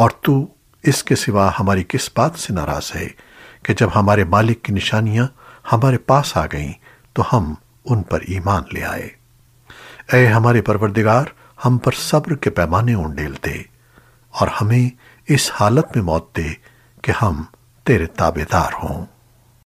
اور تو اس کے سوا ہماری کس بات سے ناراض ہے کہ جب ہمارے مالک کی نشانیاں ہمارے پاس آ گئیں تو ہم ان پر ایمان لے آئے۔ اے ہمارے پروردگار، ہم پر صبر کے پیمانے انڈیل دے اور ہمیں اس حالت میں موت دے کہ ہم تیرے تابے دار ہوں۔